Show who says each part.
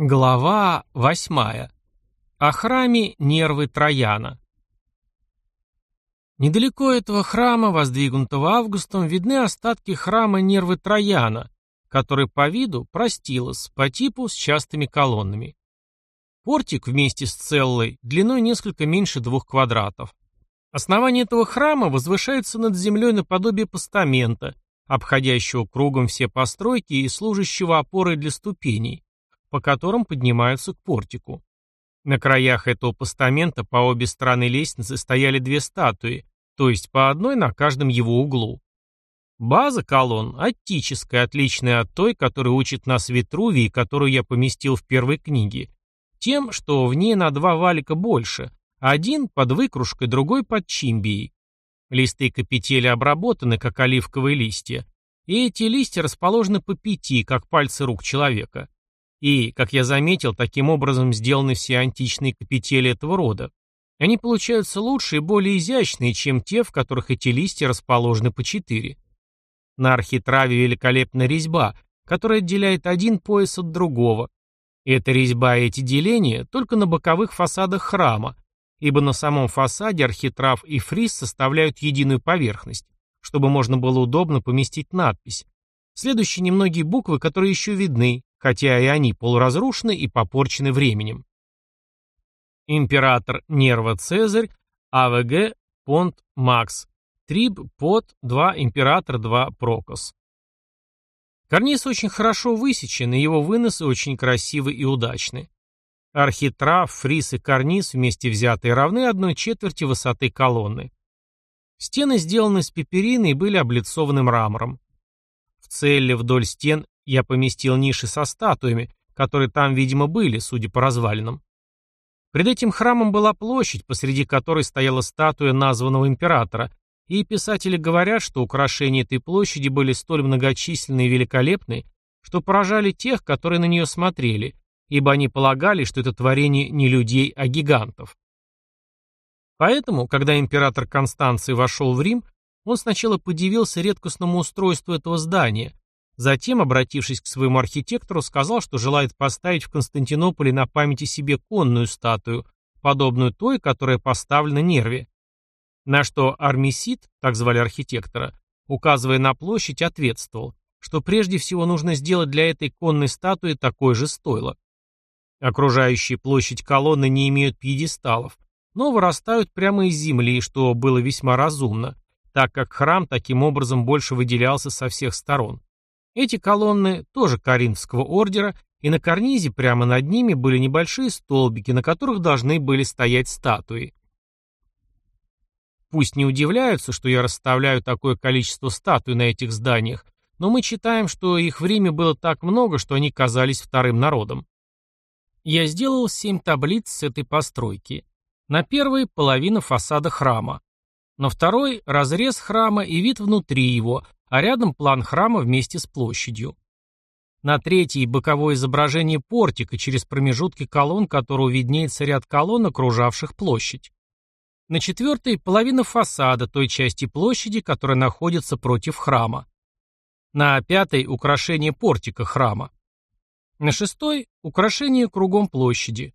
Speaker 1: Глава восьмая. О храме Нервы Трояна. Недалеко этого храма, воздвигнутого Августом, видны остатки храма Нервы Трояна, который по виду простилос, по типу с частыми колоннами. Портик вместе с целлой длиной несколько меньше двух квадратов. Основание этого храма возвышается над землей наподобие постамента, обходящего кругом все постройки и служащего опорой для ступеней по которым поднимаются к портику. На краях этого постамента по обе стороны лестницы стояли две статуи, то есть по одной на каждом его углу. База колонн аттическая, отличная от той, которую учит нас Витрувий, которую я поместил в первой книге, тем, что в ней на два валика больше, один под выкружкой, другой под чимбией. Листы капители обработаны, как оливковые листья, и эти листья расположены по пяти, как пальцы рук человека. И, как я заметил, таким образом сделаны все античные капители этого рода. Они получаются лучше и более изящные, чем те, в которых эти листья расположены по четыре. На архитраве великолепная резьба, которая отделяет один пояс от другого. И эта резьба и эти деления только на боковых фасадах храма, ибо на самом фасаде архитрав и фриз составляют единую поверхность, чтобы можно было удобно поместить надпись. Следующие немногие буквы, которые еще видны, хотя и они полуразрушены и попорчены временем. Император Нерва Цезарь, АВГ Понт Макс, Триб Пот 2 Император 2 Прокос. Карниз очень хорошо высечен, и его выносы очень красивы и удачны. Архитрав, фриз и карниз вместе взятые равны одной четверти высоты колонны. Стены сделаны из пеперины и были облицованы мрамором. В целле вдоль стен я поместил ниши со статуями, которые там, видимо, были, судя по развалинам. Пред этим храмом была площадь, посреди которой стояла статуя названного императора, и писатели говорят, что украшения этой площади были столь многочисленны и великолепны, что поражали тех, которые на нее смотрели, ибо они полагали, что это творение не людей, а гигантов. Поэтому, когда император Констанций вошел в Рим, он сначала подивился редкостному устройству этого здания, Затем, обратившись к своему архитектору, сказал, что желает поставить в Константинополе на памяти себе конную статую, подобную той, которая поставлена Нерве. На что Армисид, так звали архитектора, указывая на площадь, ответствовал, что прежде всего нужно сделать для этой конной статуи такое же стойло. Окружающие площадь колонны не имеют пьедесталов, но вырастают прямо из земли, что было весьма разумно, так как храм таким образом больше выделялся со всех сторон. Эти колонны тоже Коринфского ордера, и на карнизе прямо над ними были небольшие столбики, на которых должны были стоять статуи. Пусть не удивляются, что я расставляю такое количество статуй на этих зданиях, но мы читаем, что их в Риме было так много, что они казались вторым народом. Я сделал семь таблиц с этой постройки. На первой – половина фасада храма. На второй – разрез храма и вид внутри его, а рядом план храма вместе с площадью. На третьей – боковое изображение портика через промежутки колонн, которого виднеется ряд колонн, окружавших площадь. На четвертой – половина фасада той части площади, которая находится против храма. На пятой – украшение портика храма. На шестой – украшение кругом площади.